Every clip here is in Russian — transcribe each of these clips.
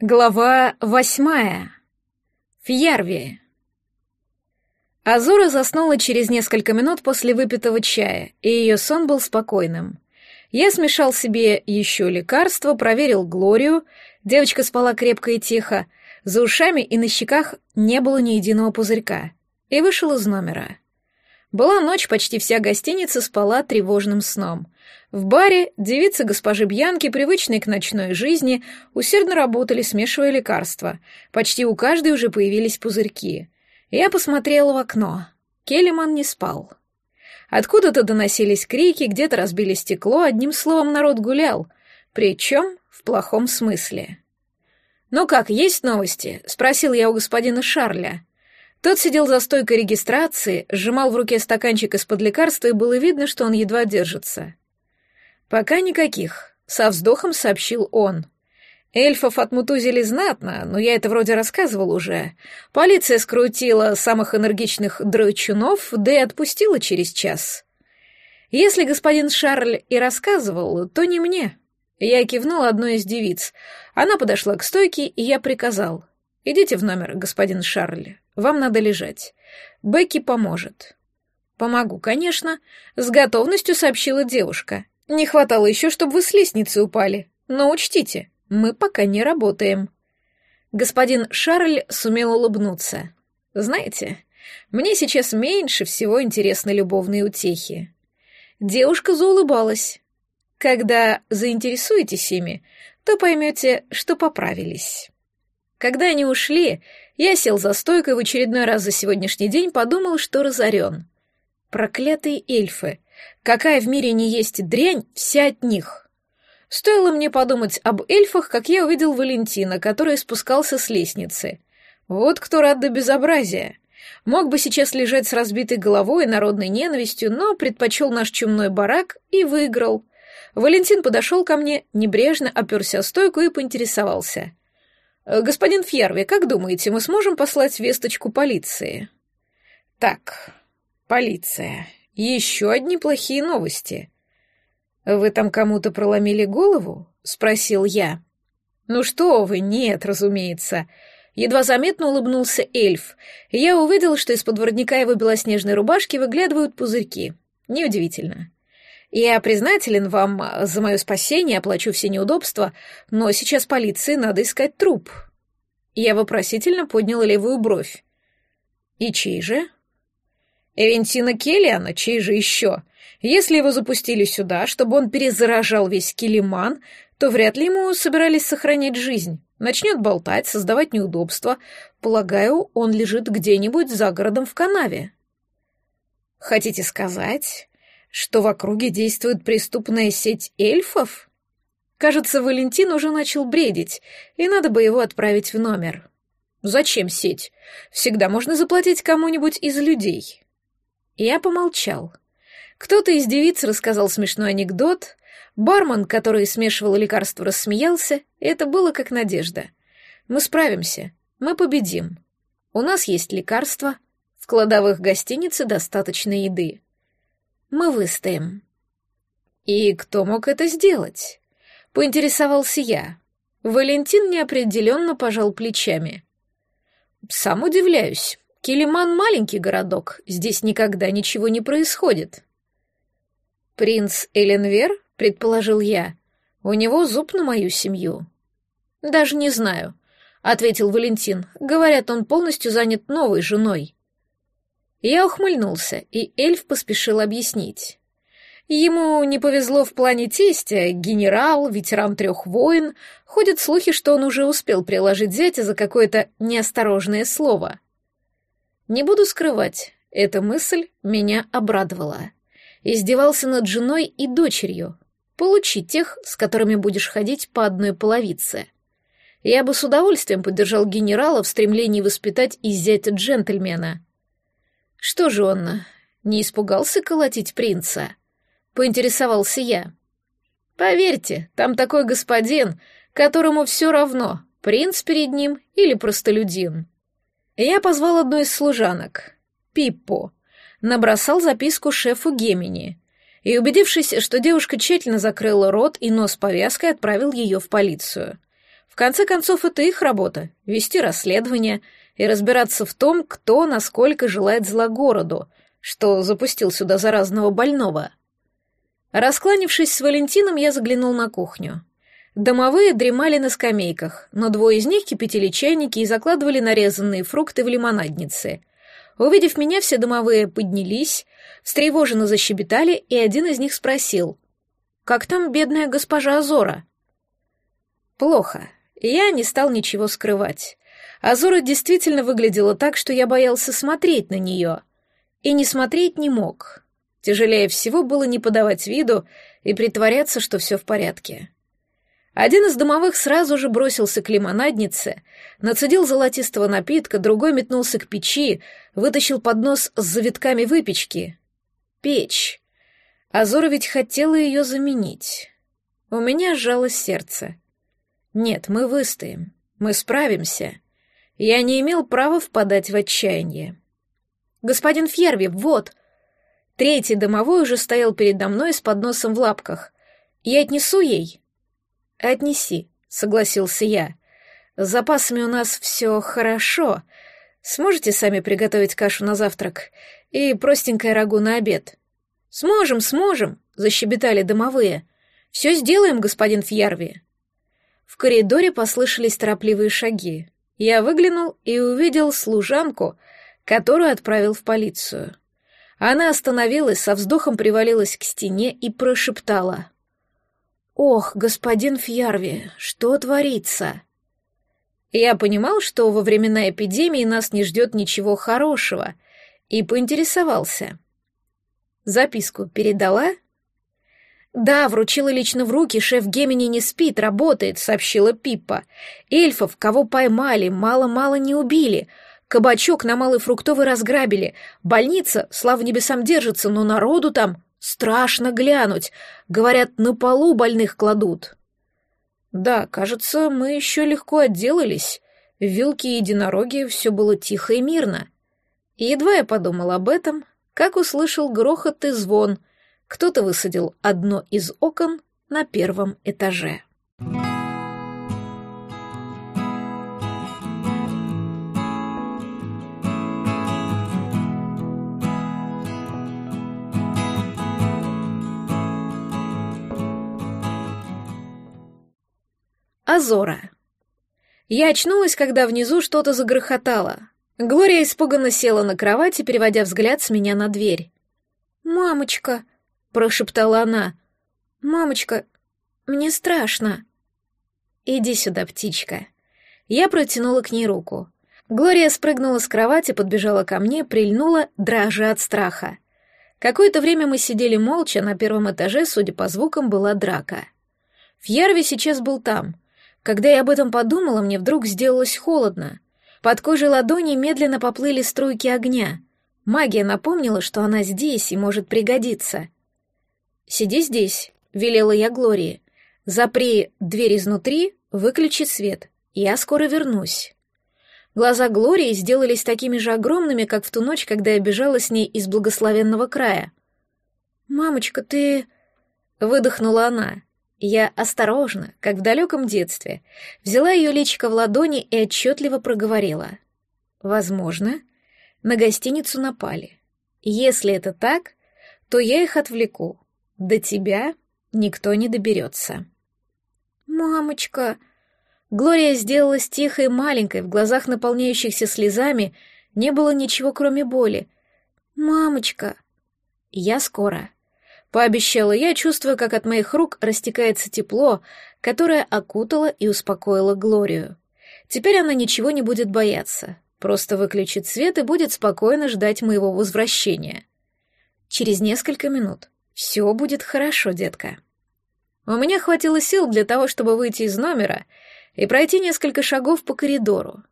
Глава восьмая. Фьярви. Азура заснула через несколько минут после выпитого чая, и ее сон был спокойным. Я смешал себе еще лекарство, проверил Глорию, девочка спала крепко и тихо, за ушами и на щеках не было ни единого пузырька, и вышел из номера. Была ночь, почти вся гостиница спала тревожным сном. В баре девицы госпожи Бьянки, привычные к ночной жизни, усердно работали, смешивая лекарства. Почти у каждой уже появились пузырьки. Я посмотрела в окно. Келлиман не спал. Откуда-то доносились крики, где-то разбили стекло, одним словом, народ гулял. Причем в плохом смысле. «Ну как, есть новости?» — спросил я у господина Шарля. Тот сидел за стойкой регистрации, сжимал в руке стаканчик из-под лекарства, и было видно, что он едва держится. «Пока никаких», — со вздохом сообщил он. Эльфов отмутузили знатно, но я это вроде рассказывал уже. Полиция скрутила самых энергичных дрочунов, да и отпустила через час. Если господин Шарль и рассказывал, то не мне. Я кивнул одной из девиц. Она подошла к стойке, и я приказал. «Идите в номер, господин Шарль. Вам надо лежать. Бекки поможет». «Помогу, конечно», — с готовностью сообщила девушка. «Не хватало еще, чтобы вы с лестницы упали. Но учтите, мы пока не работаем». Господин Шарль сумел улыбнуться. «Знаете, мне сейчас меньше всего интересны любовные утехи». Девушка заулыбалась. «Когда заинтересуетесь ими, то поймете, что поправились». Когда они ушли, я сел за стойкой в очередной раз за сегодняшний день, подумал, что разорен. Проклятые эльфы. Какая в мире не есть дрянь, вся от них. Стоило мне подумать об эльфах, как я увидел Валентина, который спускался с лестницы. Вот кто рад до безобразия. Мог бы сейчас лежать с разбитой головой и народной ненавистью, но предпочел наш чумной барак и выиграл. Валентин подошел ко мне, небрежно оперся о стойку и поинтересовался — Э, «Господин Фьерви, как думаете, мы сможем послать весточку полиции?» «Так, полиция. Еще одни плохие новости». «Вы там кому-то проломили голову?» — спросил я. «Ну что вы, нет, разумеется». Едва заметно улыбнулся эльф, я увидел, что из-под воротника его белоснежной рубашки выглядывают пузырьки. Неудивительно. Я признателен вам за мое спасение, оплачу все неудобства, но сейчас полиции надо искать труп». Я вопросительно поднял левую бровь. «И чей же?» «Эвентина Келлиана, чей же еще? Если его запустили сюда, чтобы он перезаражал весь Килиман, то вряд ли ему собирались сохранять жизнь. Начнет болтать, создавать неудобства. Полагаю, он лежит где-нибудь за городом в канаве». «Хотите сказать, что в округе действует преступная сеть эльфов? Кажется, Валентин уже начал бредить, и надо бы его отправить в номер. Зачем сеть? Всегда можно заплатить кому-нибудь из людей. Я помолчал. Кто-то из девиц рассказал смешной анекдот, бармен, который смешивал лекарства, рассмеялся, и это было как надежда. Мы справимся, мы победим. У нас есть лекарства, в кладовых гостиницы достаточно еды мы выстоим». «И кто мог это сделать?» — поинтересовался я. Валентин неопределенно пожал плечами. «Сам удивляюсь. Килиман — маленький городок, здесь никогда ничего не происходит». «Принц Эленвер?» — предположил я. «У него зуб на мою семью». «Даже не знаю», — ответил Валентин. «Говорят, он полностью занят новой женой». Я ухмыльнулся, и эльф поспешил объяснить. Ему не повезло в плане тестя, генерал, ветеран трех войн. Ходят слухи, что он уже успел приложить зятя за какое-то неосторожное слово. Не буду скрывать, эта мысль меня обрадовала. Издевался над женой и дочерью. Получи тех, с которыми будешь ходить по одной половице. Я бы с удовольствием поддержал генерала в стремлении воспитать из зятя джентльмена — что же он, не испугался колотить принца? Поинтересовался я. Поверьте, там такой господин, которому все равно, принц перед ним или простолюдин. Я позвал одну из служанок, Пиппо, набросал записку шефу Гемини и, убедившись, что девушка тщательно закрыла рот и нос повязкой, отправил ее в полицию. В конце концов, это их работа — вести расследование и разбираться в том, кто насколько желает зла городу, что запустил сюда заразного больного. Раскланившись с Валентином, я заглянул на кухню. Домовые дремали на скамейках, но двое из них кипятили чайники и закладывали нарезанные фрукты в лимонадницы. Увидев меня, все домовые поднялись, встревоженно защебетали, и один из них спросил, «Как там бедная госпожа Азора?» «Плохо. Я не стал ничего скрывать. Азора действительно выглядела так, что я боялся смотреть на нее. И не смотреть не мог. Тяжелее всего было не подавать виду и притворяться, что все в порядке. Один из домовых сразу же бросился к лимонаднице, нацедил золотистого напитка, другой метнулся к печи, вытащил поднос с завитками выпечки. Печь. Азора ведь хотела ее заменить. У меня сжалось сердце. Нет, мы выстоим. Мы справимся. Я не имел права впадать в отчаяние. «Господин Фьерви, вот!» Третий домовой уже стоял передо мной с подносом в лапках. «Я отнесу ей?» «Отнеси», — согласился я. «С запасами у нас все хорошо. Сможете сами приготовить кашу на завтрак и простенькое рагу на обед?» «Сможем, сможем», — защебетали домовые. «Все сделаем, господин Фьярви». В коридоре послышались торопливые шаги. Я выглянул и увидел служанку, которую отправил в полицию. Она остановилась, со вздохом привалилась к стене и прошептала. «Ох, господин Фьярви, что творится?» Я понимал, что во времена эпидемии нас не ждет ничего хорошего, и поинтересовался. «Записку передала?» «Да, вручила лично в руки, шеф Гемини не спит, работает», — сообщила Пиппа. «Эльфов, кого поймали, мало-мало не убили. Кабачок на Малый Фруктовый разграбили. Больница, слава небесам, держится, но народу там Страшно глянуть. Говорят, на полу больных кладут. Да, кажется, мы еще легко отделались. В вилке и единороге все было тихо и мирно. И едва я подумал об этом, как услышал грохот и звон. Кто-то высадил одно из окон на первом этаже. Азора. Я очнулась, когда внизу что-то загрохотало. Глория испуганно села на кровати, переводя взгляд с меня на дверь. «Мамочка», — прошептала она, — «мамочка, мне страшно». «Иди сюда, птичка». Я протянула к ней руку. Глория спрыгнула с кровати, подбежала ко мне, прильнула, дрожа от страха. Какое-то время мы сидели молча, на первом этаже, судя по звукам, была драка. Фьерви сейчас был там — когда я об этом подумала, мне вдруг сделалось холодно. Под кожей ладони медленно поплыли струйки огня. Магия напомнила, что она здесь и может пригодиться. «Сиди здесь», — велела я Глории. «Запри дверь изнутри, выключи свет. Я скоро вернусь». Глаза Глории сделались такими же огромными, как в ту ночь, когда я бежала с ней из благословенного края. «Мамочка, ты...» — выдохнула она. Я осторожно, как в далеком детстве, взяла ее личико в ладони и отчетливо проговорила. «Возможно, на гостиницу напали. Если это так, то я их отвлеку. До тебя никто не доберется». «Мамочка!» Глория сделалась тихой и маленькой, в глазах, наполняющихся слезами, не было ничего, кроме боли. «Мамочка!» «Я скоро», Пообещала я, чувствуя, как от моих рук растекается тепло, которое окутало и успокоило Глорию. Теперь она ничего не будет бояться, просто выключит свет и будет спокойно ждать моего возвращения. Через несколько минут. Все будет хорошо, детка. У меня хватило сил для того, чтобы выйти из номера и пройти несколько шагов по коридору.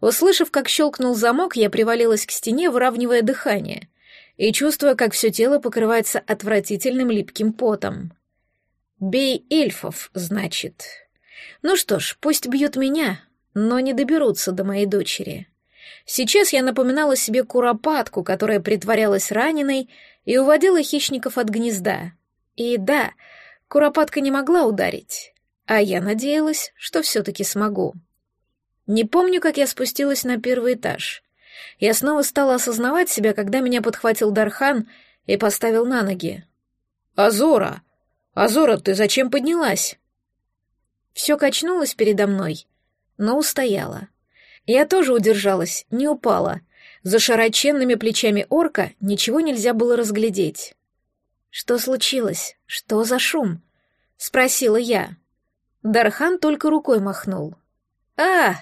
Услышав, как щелкнул замок, я привалилась к стене, выравнивая дыхание — и чувствуя, как все тело покрывается отвратительным липким потом. «Бей эльфов, значит. Ну что ж, пусть бьют меня, но не доберутся до моей дочери». Сейчас я напоминала себе куропатку, которая притворялась раненой и уводила хищников от гнезда. И да, куропатка не могла ударить. А я надеялась, что все-таки смогу. Не помню, как я спустилась на первый этаж. Я снова стала осознавать себя, когда меня подхватил Дархан и поставил на ноги. «Азора! Азора, ты зачем поднялась?» Все качнулось передо мной, но устояла. Я тоже удержалась, не упала. За широченными плечами орка ничего нельзя было разглядеть. «Что случилось? Что за шум?» — спросила я. Дархан только рукой махнул. «А,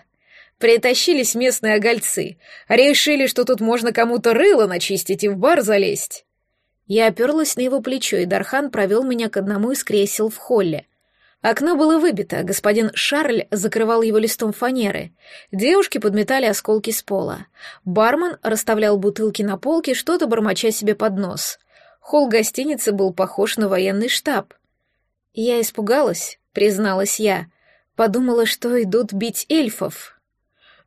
притащились местные огольцы. Решили, что тут можно кому-то рыло начистить и в бар залезть». Я оперлась на его плечо, и Дархан провел меня к одному из кресел в холле. Окно было выбито, господин Шарль закрывал его листом фанеры. Девушки подметали осколки с пола. Бармен расставлял бутылки на полке, что-то бормоча себе под нос. Холл гостиницы был похож на военный штаб. Я испугалась, призналась я. Подумала, что идут бить эльфов.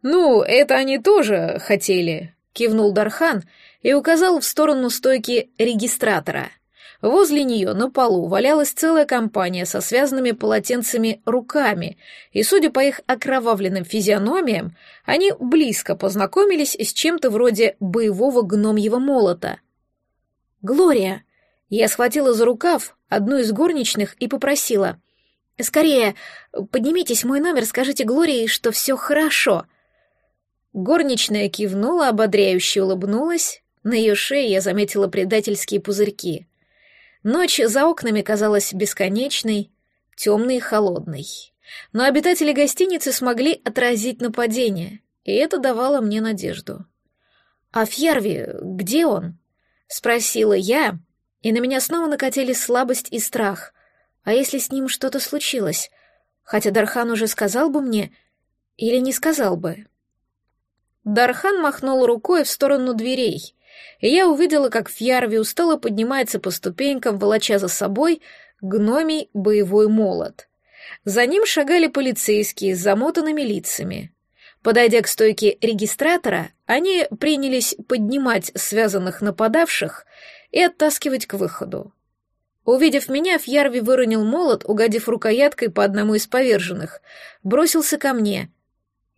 «Ну, это они тоже хотели», — кивнул Дархан и указал в сторону стойки регистратора — Возле нее на полу валялась целая компания со связанными полотенцами руками, и, судя по их окровавленным физиономиям, они близко познакомились с чем-то вроде боевого гномьего молота. «Глория!» Я схватила за рукав одну из горничных и попросила. «Скорее, поднимитесь в мой номер, скажите Глории, что все хорошо». Горничная кивнула, ободряюще улыбнулась. На ее шее я заметила предательские пузырьки. Ночь за окнами казалась бесконечной, темной и холодной. Но обитатели гостиницы смогли отразить нападение, и это давало мне надежду. «А Фьерви, где он?» — спросила я, и на меня снова накатили слабость и страх. А если с ним что-то случилось? Хотя Дархан уже сказал бы мне или не сказал бы. Дархан махнул рукой в сторону дверей, и я увидела, как Фьярви устало поднимается по ступенькам, волоча за собой гномий боевой молот. За ним шагали полицейские с замотанными лицами. Подойдя к стойке регистратора, они принялись поднимать связанных нападавших и оттаскивать к выходу. Увидев меня, Фьярви выронил молот, угодив рукояткой по одному из поверженных, бросился ко мне,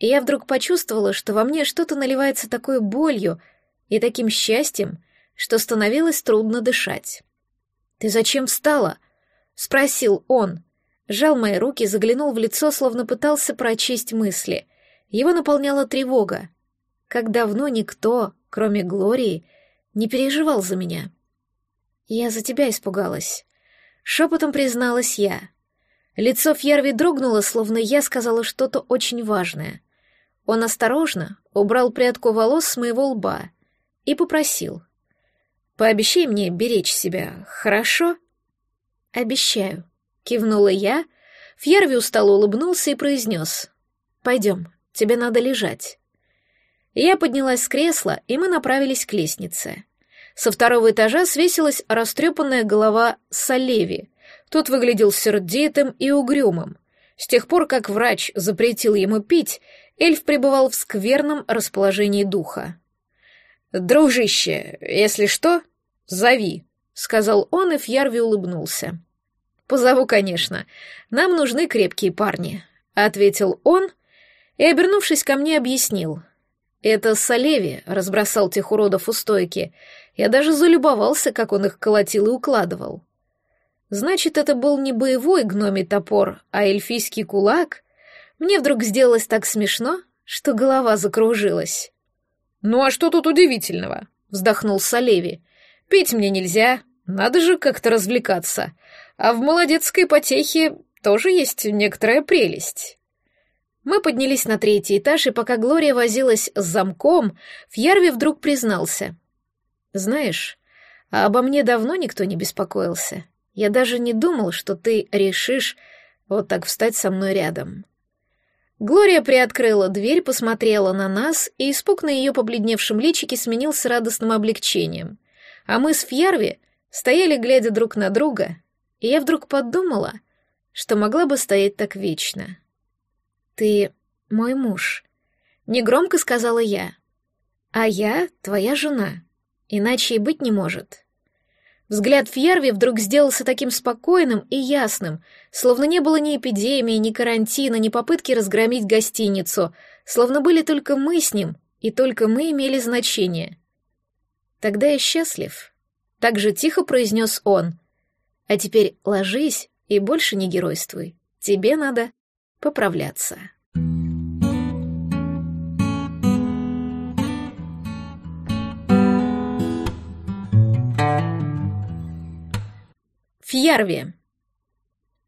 и я вдруг почувствовала, что во мне что-то наливается такой болью, и таким счастьем, что становилось трудно дышать. «Ты зачем встала?» — спросил он. Жал мои руки, заглянул в лицо, словно пытался прочесть мысли. Его наполняла тревога. Как давно никто, кроме Глории, не переживал за меня. «Я за тебя испугалась», — шепотом призналась я. Лицо Фьерви дрогнуло, словно я сказала что-то очень важное. Он осторожно убрал прядку волос с моего лба — и попросил. «Пообещай мне беречь себя, хорошо?» «Обещаю», — кивнула я. Фьерви устало улыбнулся и произнес. «Пойдем, тебе надо лежать». Я поднялась с кресла, и мы направились к лестнице. Со второго этажа свесилась растрепанная голова Салеви. Тот выглядел сердитым и угрюмым. С тех пор, как врач запретил ему пить, эльф пребывал в скверном расположении духа. «Дружище, если что, зови», — сказал он, и Фьярви улыбнулся. «Позову, конечно. Нам нужны крепкие парни», — ответил он и, обернувшись ко мне, объяснил. «Это Салеви разбросал тех уродов у стойки. Я даже залюбовался, как он их колотил и укладывал». Значит, это был не боевой гномий топор, а эльфийский кулак? Мне вдруг сделалось так смешно, что голова закружилась. «Ну а что тут удивительного?» — вздохнул Салеви. «Пить мне нельзя, надо же как-то развлекаться. А в молодецкой потехе тоже есть некоторая прелесть». Мы поднялись на третий этаж, и пока Глория возилась с замком, Фьярви вдруг признался. «Знаешь, а обо мне давно никто не беспокоился. Я даже не думал, что ты решишь вот так встать со мной рядом. Глория приоткрыла дверь, посмотрела на нас, и испуг на ее побледневшем личике сменился радостным облегчением. А мы с Фьярви стояли, глядя друг на друга, и я вдруг подумала, что могла бы стоять так вечно. «Ты мой муж», — негромко сказала я. «А я твоя жена, иначе и быть не может». Взгляд Фьерви вдруг сделался таким спокойным и ясным, словно не было ни эпидемии, ни карантина, ни попытки разгромить гостиницу, словно были только мы с ним, и только мы имели значение. «Тогда я счастлив», — так же тихо произнес он. «А теперь ложись и больше не геройствуй. Тебе надо поправляться». Фьярви.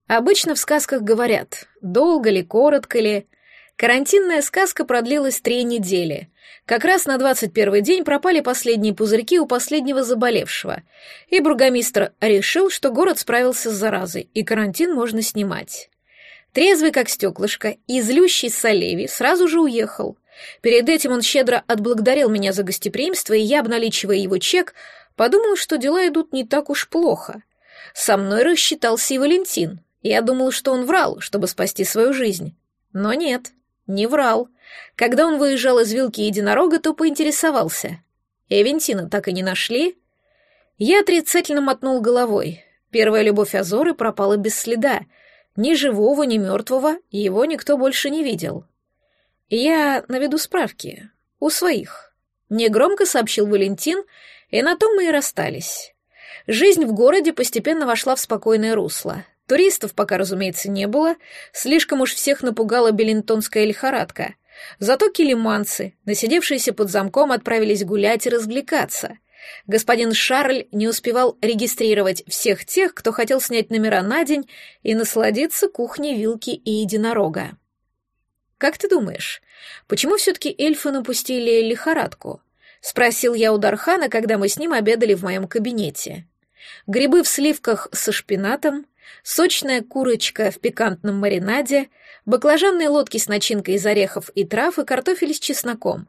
Обычно в сказках говорят, долго ли, коротко ли. Карантинная сказка продлилась три недели. Как раз на двадцать первый день пропали последние пузырьки у последнего заболевшего, и бургомистр решил, что город справился с заразой, и карантин можно снимать. Трезвый как стеклышко и злющий Салеви сразу же уехал. Перед этим он щедро отблагодарил меня за гостеприимство, и я, обналичивая его чек, подумал, что дела идут не так уж плохо — со мной рассчитался и Валентин. Я думал, что он врал, чтобы спасти свою жизнь. Но нет, не врал. Когда он выезжал из вилки единорога, то поинтересовался. Эвентина так и не нашли? Я отрицательно мотнул головой. Первая любовь Азоры пропала без следа. Ни живого, ни мертвого его никто больше не видел. Я наведу справки. У своих. Негромко сообщил Валентин, и на том мы и расстались. Жизнь в городе постепенно вошла в спокойное русло. Туристов пока, разумеется, не было, слишком уж всех напугала белинтонская лихорадка. Зато килиманцы, насидевшиеся под замком, отправились гулять и развлекаться. Господин Шарль не успевал регистрировать всех тех, кто хотел снять номера на день и насладиться кухней вилки и единорога. «Как ты думаешь, почему все-таки эльфы напустили лихорадку?» — спросил я у Дархана, когда мы с ним обедали в моем кабинете грибы в сливках со шпинатом, сочная курочка в пикантном маринаде, баклажанные лодки с начинкой из орехов и трав и картофель с чесноком.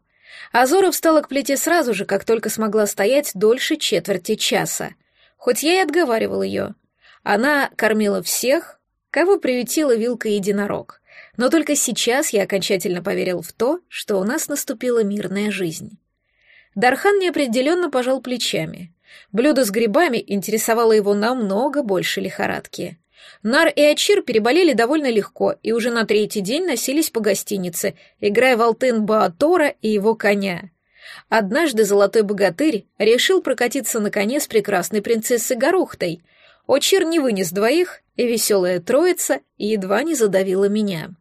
Азора встала к плите сразу же, как только смогла стоять дольше четверти часа. Хоть я и отговаривал ее. Она кормила всех, кого приютила вилка единорог. Но только сейчас я окончательно поверил в то, что у нас наступила мирная жизнь. Дархан неопределенно пожал плечами. Блюдо с грибами интересовало его намного больше лихорадки. Нар и Ачир переболели довольно легко и уже на третий день носились по гостинице, играя в алтын Баатора и его коня. Однажды золотой богатырь решил прокатиться на коне с прекрасной принцессой Горухтой. Очир не вынес двоих, и веселая троица едва не задавила меня.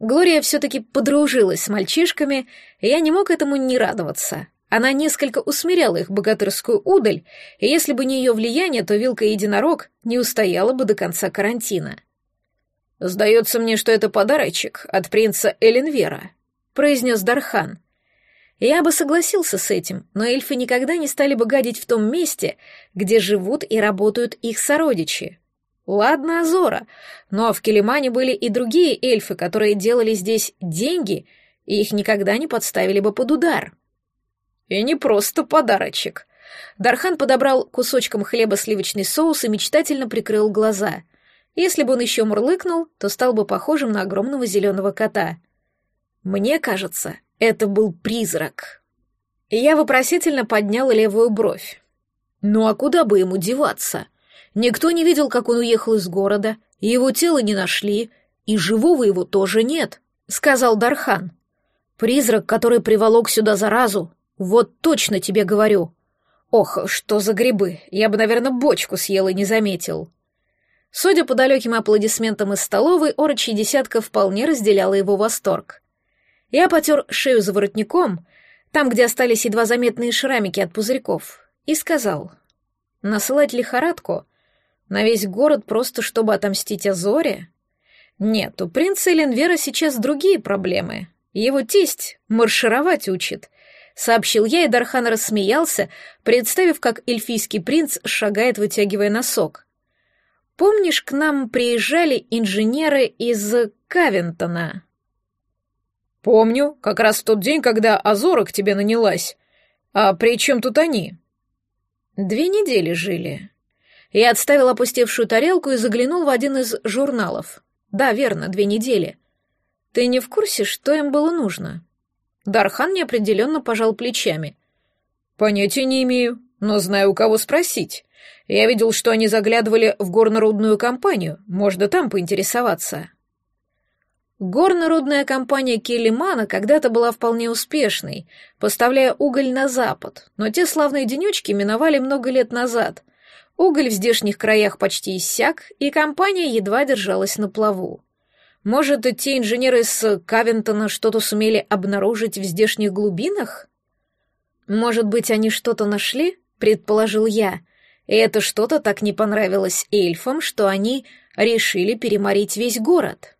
Глория все-таки подружилась с мальчишками, и я не мог этому не радоваться. Она несколько усмиряла их богатырскую удаль, и если бы не ее влияние, то вилка-единорог не устояла бы до конца карантина. «Сдается мне, что это подарочек от принца Эленвера», — произнес Дархан. Я бы согласился с этим, но эльфы никогда не стали бы гадить в том месте, где живут и работают их сородичи. Ладно, Азора, но в Келимане были и другие эльфы, которые делали здесь деньги, и их никогда не подставили бы под удар. И не просто подарочек. Дархан подобрал кусочком хлеба сливочный соус и мечтательно прикрыл глаза. Если бы он еще мурлыкнул, то стал бы похожим на огромного зеленого кота. Мне кажется, это был призрак. И я вопросительно поднял левую бровь. Ну а куда бы ему деваться? Никто не видел, как он уехал из города, его тело не нашли, и живого его тоже нет, — сказал Дархан. Призрак, который приволок сюда заразу, вот точно тебе говорю. Ох, что за грибы. Я бы, наверное, бочку съел и не заметил. Судя по далеким аплодисментам из столовой, орочья десятка вполне разделяла его восторг. Я потер шею за воротником, там, где остались едва заметные шрамики от пузырьков, и сказал, насылать лихорадку на весь город просто чтобы отомстить Азоре? Нет, у принца Эленвера сейчас другие проблемы. Его тесть маршировать учит — сообщил я, и Дархан рассмеялся, представив, как эльфийский принц шагает, вытягивая носок. «Помнишь, к нам приезжали инженеры из Кавентона?» «Помню, как раз в тот день, когда Азора к тебе нанялась. А при чем тут они?» «Две недели жили». Я отставил опустевшую тарелку и заглянул в один из журналов. «Да, верно, две недели. Ты не в курсе, что им было нужно?» Дархан неопределенно пожал плечами. «Понятия не имею, но знаю, у кого спросить. Я видел, что они заглядывали в горнорудную компанию. Можно там поинтересоваться. Горнорудная компания Келлимана когда-то была вполне успешной, поставляя уголь на запад, но те славные денечки миновали много лет назад. Уголь в здешних краях почти иссяк, и компания едва держалась на плаву. Может, те инженеры из Кавентона что-то сумели обнаружить в здешних глубинах? Может быть, они что-то нашли, предположил я, и это что-то так не понравилось эльфам, что они решили переморить весь город.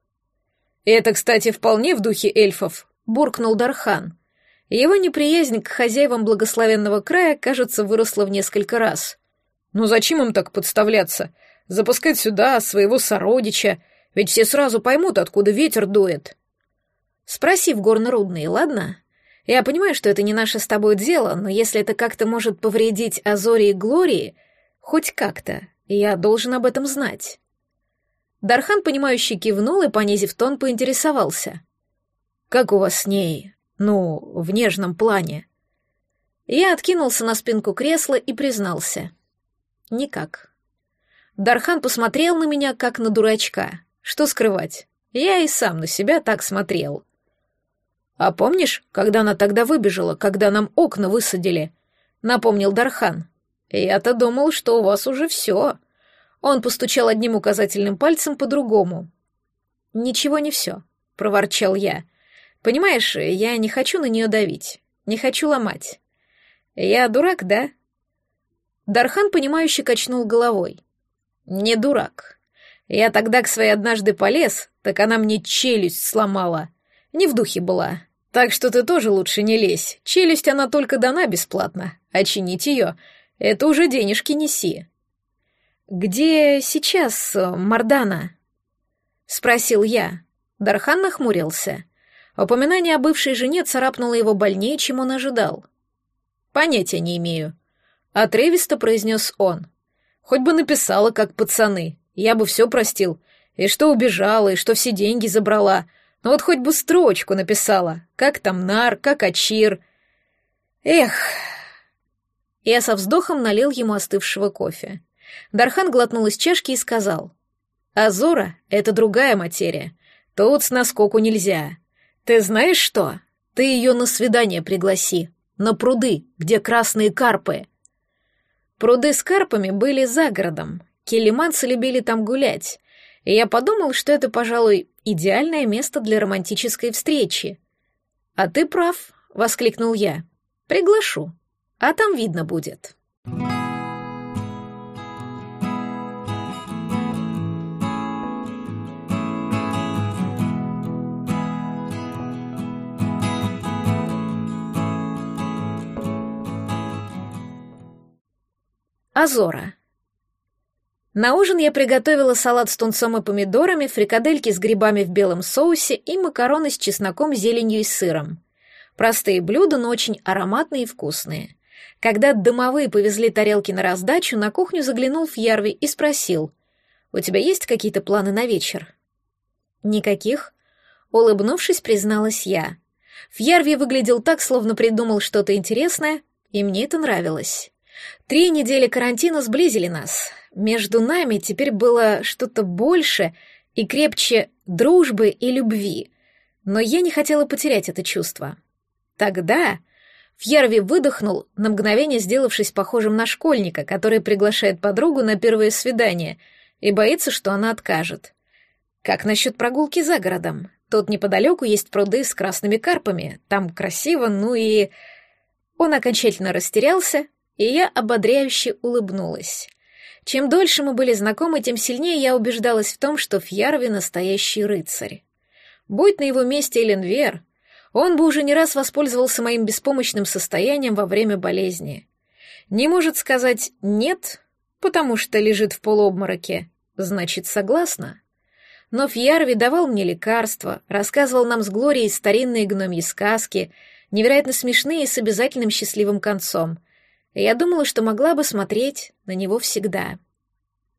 «Это, кстати, вполне в духе эльфов», — буркнул Дархан. Его неприязнь к хозяевам благословенного края, кажется, выросла в несколько раз. «Ну зачем им так подставляться? Запускать сюда своего сородича, ведь все сразу поймут, откуда ветер дует». «Спроси в горно-рудные, ладно? Я понимаю, что это не наше с тобой дело, но если это как-то может повредить Азоре и Глории, хоть как-то, я должен об этом знать». Дархан, понимающий, кивнул и, понизив тон, поинтересовался. «Как у вас с ней, ну, в нежном плане?» Я откинулся на спинку кресла и признался. «Никак». Дархан посмотрел на меня, как на дурачка. Что скрывать? Я и сам на себя так смотрел. «А помнишь, когда она тогда выбежала, когда нам окна высадили?» — напомнил Дархан. «Я-то думал, что у вас уже все». Он постучал одним указательным пальцем по другому. «Ничего не все», — проворчал я. «Понимаешь, я не хочу на нее давить, не хочу ломать. Я дурак, да?» Дархан, понимающе качнул головой. «Не дурак. Я тогда к своей однажды полез, так она мне челюсть сломала. Не в духе была. Так что ты тоже лучше не лезь. Челюсть она только дана бесплатно, а ее — это уже денежки неси». «Где сейчас э, Мардана?» — спросил я. Дархан нахмурился. Упоминание о бывшей жене царапнуло его больнее, чем он ожидал. «Понятия не имею», — отрывисто произнес он. «Хоть бы написала, как пацаны, я бы все простил. И что убежала, и что все деньги забрала. Но вот хоть бы строчку написала, как там Нар, как Ачир. Эх...» Я со вздохом налил ему остывшего кофе. Дархан глотнул из чашки и сказал. «Азора — это другая материя. Тут с наскоку нельзя. Ты знаешь что? Ты ее на свидание пригласи. На пруды, где красные карпы». Пруды с карпами были за городом. Келиманцы любили там гулять. И я подумал, что это, пожалуй, идеальное место для романтической встречи. «А ты прав», — воскликнул я. «Приглашу, а там видно будет». Азора. На ужин я приготовила салат с тунцом и помидорами, фрикадельки с грибами в белом соусе и макароны с чесноком, зеленью и сыром. Простые блюда, но очень ароматные и вкусные. Когда домовые повезли тарелки на раздачу, на кухню заглянул Фьярви и спросил, «У тебя есть какие-то планы на вечер?» «Никаких», — улыбнувшись, призналась я. Фьярви выглядел так, словно придумал что-то интересное, и мне это нравилось. Три недели карантина сблизили нас. Между нами теперь было что-то больше и крепче дружбы и любви. Но я не хотела потерять это чувство. Тогда Фьерви выдохнул, на мгновение сделавшись похожим на школьника, который приглашает подругу на первое свидание и боится, что она откажет. Как насчет прогулки за городом? Тут неподалеку есть пруды с красными карпами. Там красиво, ну и... Он окончательно растерялся, и я ободряюще улыбнулась. Чем дольше мы были знакомы, тем сильнее я убеждалась в том, что Фьярви настоящий рыцарь. Будь на его месте Эленвер, он бы уже не раз воспользовался моим беспомощным состоянием во время болезни. Не может сказать «нет», потому что лежит в полуобмороке, значит, согласна. Но Фьярви давал мне лекарства, рассказывал нам с Глорией старинные гномьи сказки, невероятно смешные и с обязательным счастливым концом — я думала, что могла бы смотреть на него всегда.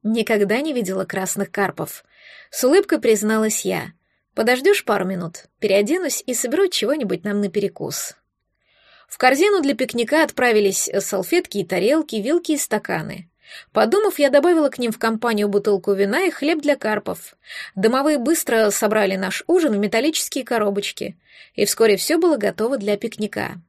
Никогда не видела красных карпов. С улыбкой призналась я. Подождешь пару минут, переоденусь и соберу чего-нибудь нам на перекус. В корзину для пикника отправились салфетки и тарелки, вилки и стаканы. Подумав, я добавила к ним в компанию бутылку вина и хлеб для карпов. Домовые быстро собрали наш ужин в металлические коробочки, и вскоре все было готово для пикника.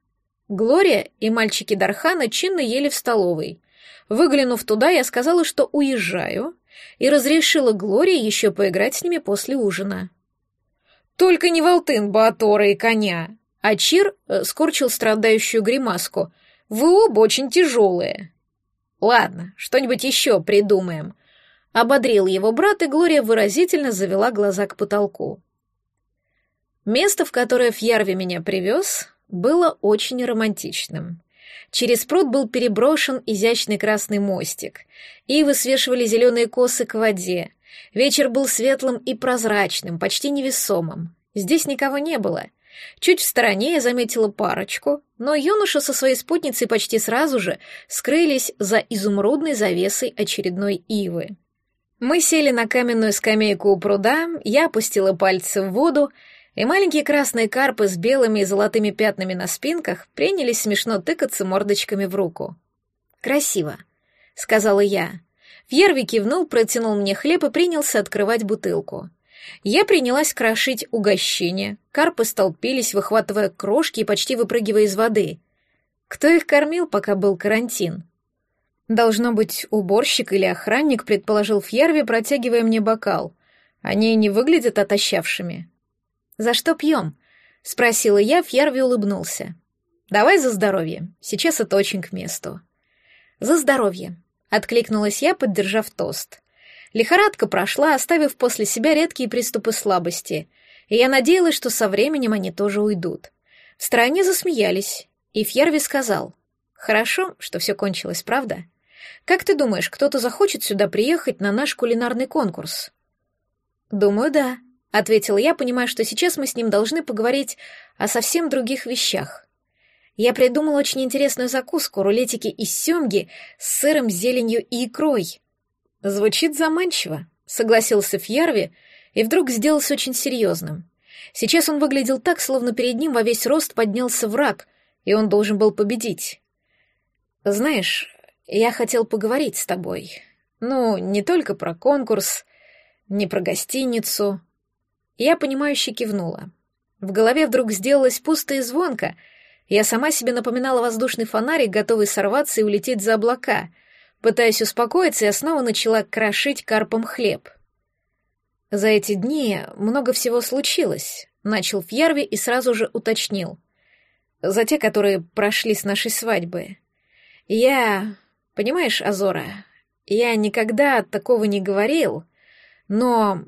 Глория и мальчики Дархана чинно ели в столовой. Выглянув туда, я сказала, что уезжаю, и разрешила Глории еще поиграть с ними после ужина. «Только не Волтын, Баатора и коня!» А Чир э, скорчил страдающую гримаску. «Вы оба очень тяжелые!» «Ладно, что-нибудь еще придумаем», — ободрил его брат, и Глория выразительно завела глаза к потолку. Место, в которое Фьярви меня привез, было очень романтичным. Через пруд был переброшен изящный красный мостик. Ивы свешивали зеленые косы к воде. Вечер был светлым и прозрачным, почти невесомым. Здесь никого не было — Чуть в стороне я заметила парочку, но юноша со своей спутницей почти сразу же скрылись за изумрудной завесой очередной ивы. Мы сели на каменную скамейку у пруда, я опустила пальцы в воду, и маленькие красные карпы с белыми и золотыми пятнами на спинках принялись смешно тыкаться мордочками в руку. «Красиво», — сказала я. Фьерви кивнул, протянул мне хлеб и принялся открывать бутылку. Я принялась крошить угощение. Карпы столпились, выхватывая крошки и почти выпрыгивая из воды. Кто их кормил, пока был карантин? Должно быть, уборщик или охранник, предположил Фьерви, протягивая мне бокал. Они не выглядят отощавшими. «За что пьем?» — спросила я, Фьерви улыбнулся. «Давай за здоровье. Сейчас это очень к месту». «За здоровье», — откликнулась я, поддержав тост. Лихорадка прошла, оставив после себя редкие приступы слабости, и я надеялась, что со временем они тоже уйдут. В стороне засмеялись, и Фьерви сказал, «Хорошо, что все кончилось, правда? Как ты думаешь, кто-то захочет сюда приехать на наш кулинарный конкурс?» «Думаю, да», — ответила я, понимая, что сейчас мы с ним должны поговорить о совсем других вещах. Я придумала очень интересную закуску, рулетики из семги с сыром, зеленью и икрой. Звучит заманчиво, согласился Фьярви и вдруг сделался очень серьезным. Сейчас он выглядел так, словно перед ним во весь рост поднялся враг, и он должен был победить. Знаешь, я хотел поговорить с тобой. Ну, не только про конкурс, не про гостиницу. Я понимающе кивнула. В голове вдруг сделалось пусто и звонко. Я сама себе напоминала воздушный фонарик, готовый сорваться и улететь за облака — Пытаясь успокоиться, я снова начала крошить карпом хлеб. За эти дни много всего случилось, начал Фьярви и сразу же уточнил. За те, которые прошли с нашей свадьбы. Я... Понимаешь, Азора, я никогда такого не говорил, но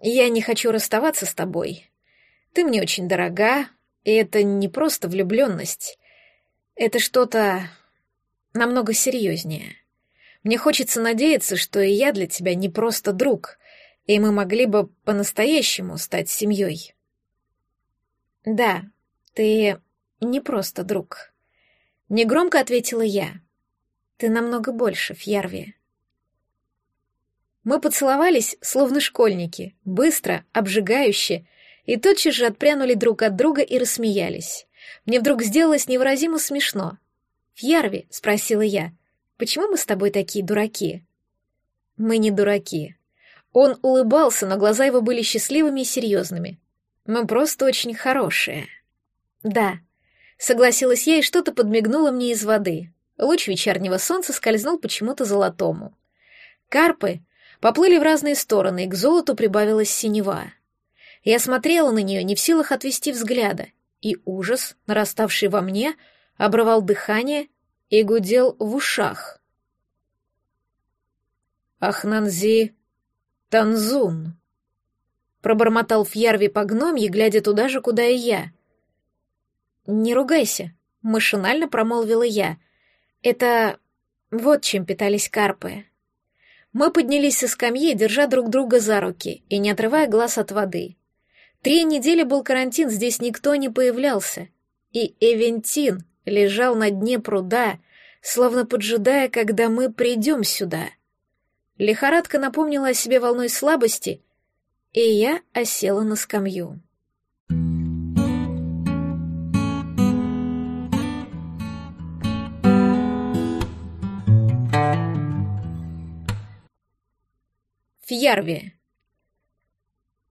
я не хочу расставаться с тобой. Ты мне очень дорога, и это не просто влюбленность. Это что-то намного серьезнее. Мне хочется надеяться, что и я для тебя не просто друг, и мы могли бы по-настоящему стать семьей. Да, ты не просто друг. Негромко ответила я. Ты намного больше, Фьярви. Мы поцеловались, словно школьники, быстро, обжигающе, и тотчас же отпрянули друг от друга и рассмеялись. Мне вдруг сделалось невыразимо смешно. «Фьярви?» — спросила я. Почему мы с тобой такие дураки?» «Мы не дураки». Он улыбался, но глаза его были счастливыми и серьезными. «Мы просто очень хорошие». «Да», — согласилась я, и что-то подмигнуло мне из воды. Луч вечернего солнца скользнул почему-то золотому. Карпы поплыли в разные стороны, и к золоту прибавилась синева. Я смотрела на нее, не в силах отвести взгляда, и ужас, нараставший во мне, обрывал дыхание и гудел в ушах. «Ахнанзи Танзун», — пробормотал Фьярви по гномье, глядя туда же, куда и я. «Не ругайся», — машинально промолвила я. «Это... вот чем питались карпы». Мы поднялись со скамьи, держа друг друга за руки и не отрывая глаз от воды. Три недели был карантин, здесь никто не появлялся. И Эвентин лежал на дне пруда, словно поджидая, когда мы придем сюда. Лихорадка напомнила о себе волной слабости, и я осела на скамью. Фьярви.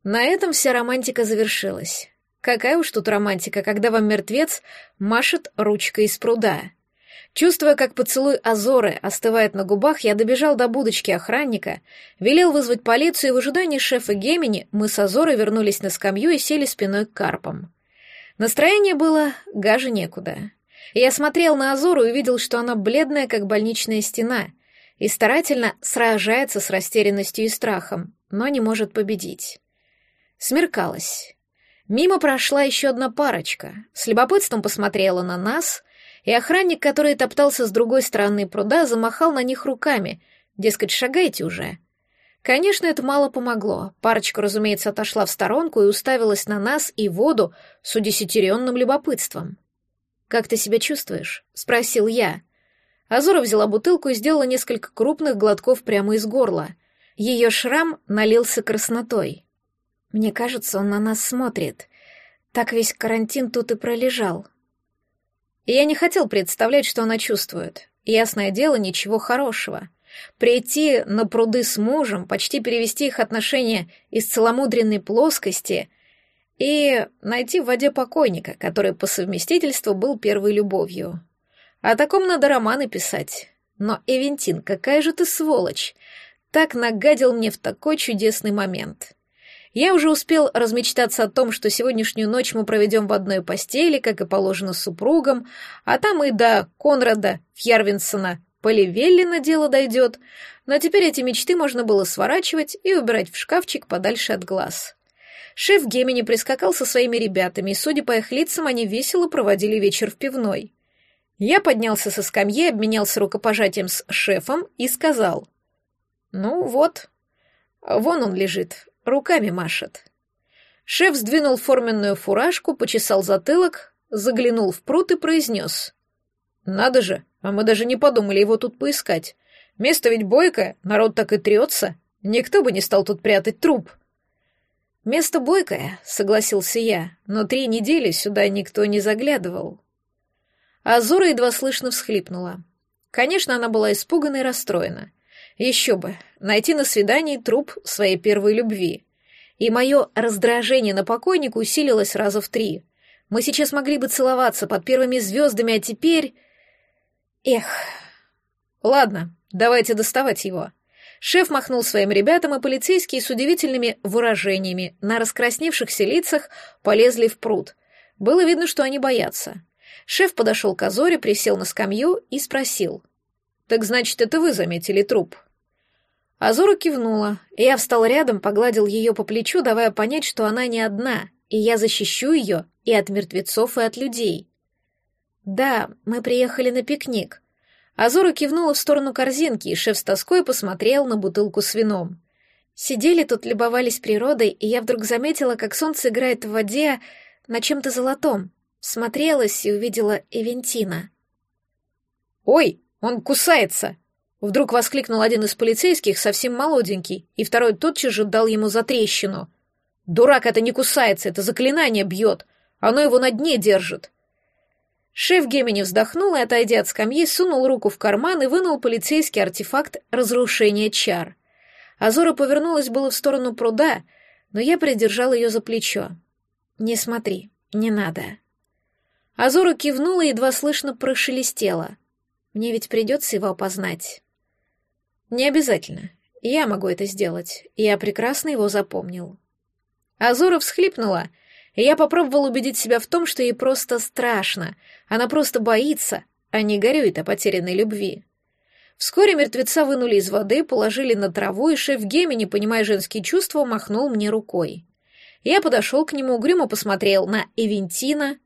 На этом вся романтика завершилась. Какая уж тут романтика, когда вам мертвец машет ручкой из пруда. Чувствуя, как поцелуй Азоры остывает на губах, я добежал до будочки охранника, велел вызвать полицию, и в ожидании шефа Гемини мы с Азорой вернулись на скамью и сели спиной к карпам. Настроение было гаже некуда. Я смотрел на Азору и увидел, что она бледная, как больничная стена, и старательно сражается с растерянностью и страхом, но не может победить. Смеркалось. Мимо прошла еще одна парочка, с любопытством посмотрела на нас, и охранник, который топтался с другой стороны пруда, замахал на них руками, дескать, шагайте уже. Конечно, это мало помогло. Парочка, разумеется, отошла в сторонку и уставилась на нас и воду с удесятеренным любопытством. «Как ты себя чувствуешь?» — спросил я. Азура взяла бутылку и сделала несколько крупных глотков прямо из горла. Ее шрам налился краснотой. «Мне кажется, он на нас смотрит. Так весь карантин тут и пролежал». И я не хотел представлять, что она чувствует. Ясное дело, ничего хорошего. Прийти на пруды с мужем, почти перевести их отношения из целомудренной плоскости и найти в воде покойника, который по совместительству был первой любовью. О таком надо романы писать. Но, Эвентин, какая же ты сволочь! Так нагадил мне в такой чудесный момент. Я уже успел размечтаться о том, что сегодняшнюю ночь мы проведем в одной постели, как и положено с супругом, а там и до Конрада Фьярвинсона Поливеллина дело дойдет, но теперь эти мечты можно было сворачивать и убирать в шкафчик подальше от глаз. Шеф Гемини прискакал со своими ребятами, и, судя по их лицам, они весело проводили вечер в пивной. Я поднялся со скамьи, обменялся рукопожатием с шефом и сказал. «Ну вот, вон он лежит, руками машет». Шеф сдвинул форменную фуражку, почесал затылок, заглянул в пруд и произнес. «Надо же, а мы даже не подумали его тут поискать. Место ведь бойкое, народ так и трется. Никто бы не стал тут прятать труп». «Место бойкое», — согласился я, но три недели сюда никто не заглядывал. Азура едва слышно всхлипнула. Конечно, она была испугана и расстроена. Еще бы, найти на свидании труп своей первой любви. И мое раздражение на покойника усилилось раза в три. Мы сейчас могли бы целоваться под первыми звездами, а теперь... Эх. Ладно, давайте доставать его. Шеф махнул своим ребятам, и полицейские с удивительными выражениями на раскрасневшихся лицах полезли в пруд. Было видно, что они боятся. Шеф подошел к Азоре, присел на скамью и спросил. «Так значит, это вы заметили труп?» Азора кивнула, и я встал рядом, погладил ее по плечу, давая понять, что она не одна, и я защищу ее и от мертвецов, и от людей. «Да, мы приехали на пикник». Азора кивнула в сторону корзинки, и шеф с тоской посмотрел на бутылку с вином. Сидели тут, любовались природой, и я вдруг заметила, как солнце играет в воде на чем-то золотом. Смотрелась и увидела Эвентина. «Ой, он кусается!» Вдруг воскликнул один из полицейских, совсем молоденький, и второй тотчас же дал ему за трещину. «Дурак, это не кусается, это заклинание бьет. Оно его на дне держит». Шеф Гемини вздохнул и, отойдя от скамьи, сунул руку в карман и вынул полицейский артефакт разрушения чар. Азора повернулась было в сторону пруда, но я придержал ее за плечо. «Не смотри, не надо». Азора кивнула и едва слышно прошелестела. «Мне ведь придется его опознать». «Не обязательно. Я могу это сделать. Я прекрасно его запомнил». Азора всхлипнула, и я попробовал убедить себя в том, что ей просто страшно. Она просто боится, а не горюет о потерянной любви. Вскоре мертвеца вынули из воды, положили на траву, и шеф Геми, не понимая женские чувства, махнул мне рукой. Я подошел к нему, угрюмо посмотрел на Эвентина,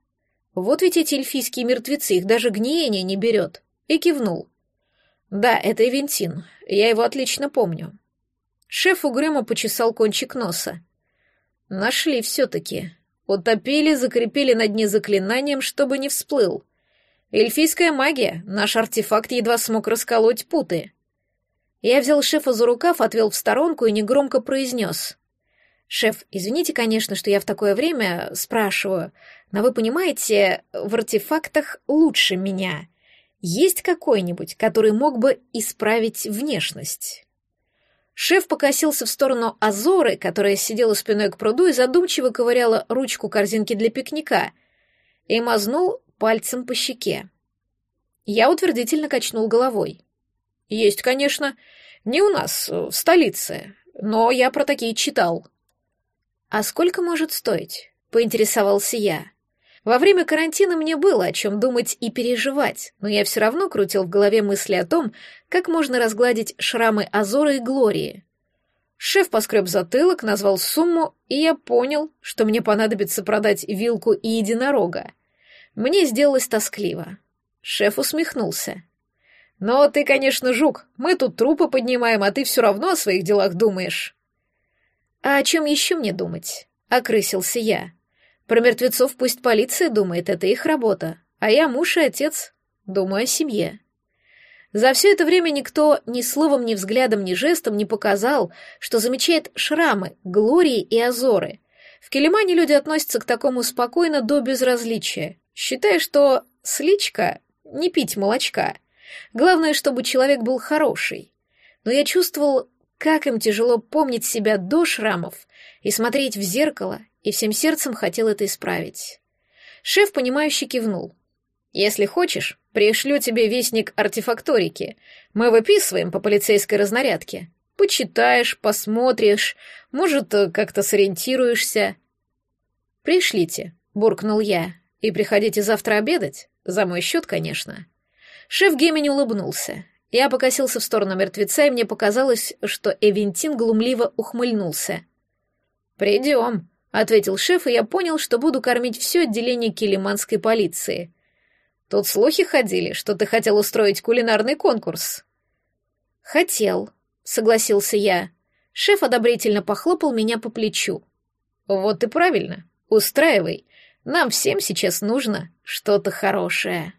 вот ведь эти эльфийские мертвецы, их даже гниение не берет. И кивнул. Да, это Эвентин. Я его отлично помню. Шеф угрюмо почесал кончик носа. Нашли все-таки. Утопили, закрепили на дне заклинанием, чтобы не всплыл. Эльфийская магия. Наш артефакт едва смог расколоть путы. Я взял шефа за рукав, отвел в сторонку и негромко произнес. «Шеф, извините, конечно, что я в такое время спрашиваю, но вы понимаете, в артефактах лучше меня. Есть какой-нибудь, который мог бы исправить внешность?» Шеф покосился в сторону Азоры, которая сидела спиной к пруду и задумчиво ковыряла ручку корзинки для пикника, и мазнул пальцем по щеке. Я утвердительно качнул головой. «Есть, конечно. Не у нас, в столице, но я про такие читал». «А сколько может стоить?» — поинтересовался я. Во время карантина мне было о чем думать и переживать, но я все равно крутил в голове мысли о том, как можно разгладить шрамы Азора и Глории. Шеф поскреб затылок, назвал сумму, и я понял, что мне понадобится продать вилку и единорога. Мне сделалось тоскливо. Шеф усмехнулся. «Но ты, конечно, жук. Мы тут трупы поднимаем, а ты все равно о своих делах думаешь». «А о чем еще мне думать?» — окрысился я. Про мертвецов пусть полиция думает, это их работа, а я муж и отец, думаю о семье. За все это время никто ни словом, ни взглядом, ни жестом не показал, что замечает шрамы, глории и азоры. В Келимане люди относятся к такому спокойно до безразличия, считая, что сличка — не пить молочка. Главное, чтобы человек был хороший. Но я чувствовал, как им тяжело помнить себя до шрамов и смотреть в зеркало и всем сердцем хотел это исправить. Шеф, понимающе кивнул. «Если хочешь, пришлю тебе вестник артефакторики. Мы выписываем по полицейской разнарядке. Почитаешь, посмотришь, может, как-то сориентируешься». «Пришлите», — буркнул я, — «и приходите завтра обедать, за мой счет, конечно». Шеф Гемини улыбнулся. Я покосился в сторону мертвеца, и мне показалось, что Эвентин глумливо ухмыльнулся. «Придем», ответил шеф, и я понял, что буду кормить все отделение килиманской полиции. Тут слухи ходили, что ты хотел устроить кулинарный конкурс. Хотел, согласился я. Шеф одобрительно похлопал меня по плечу. Вот и правильно. Устраивай. Нам всем сейчас нужно что-то хорошее.